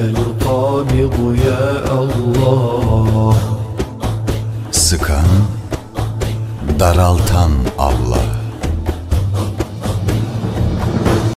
القابض يا الله Sıkan, daraltan Allah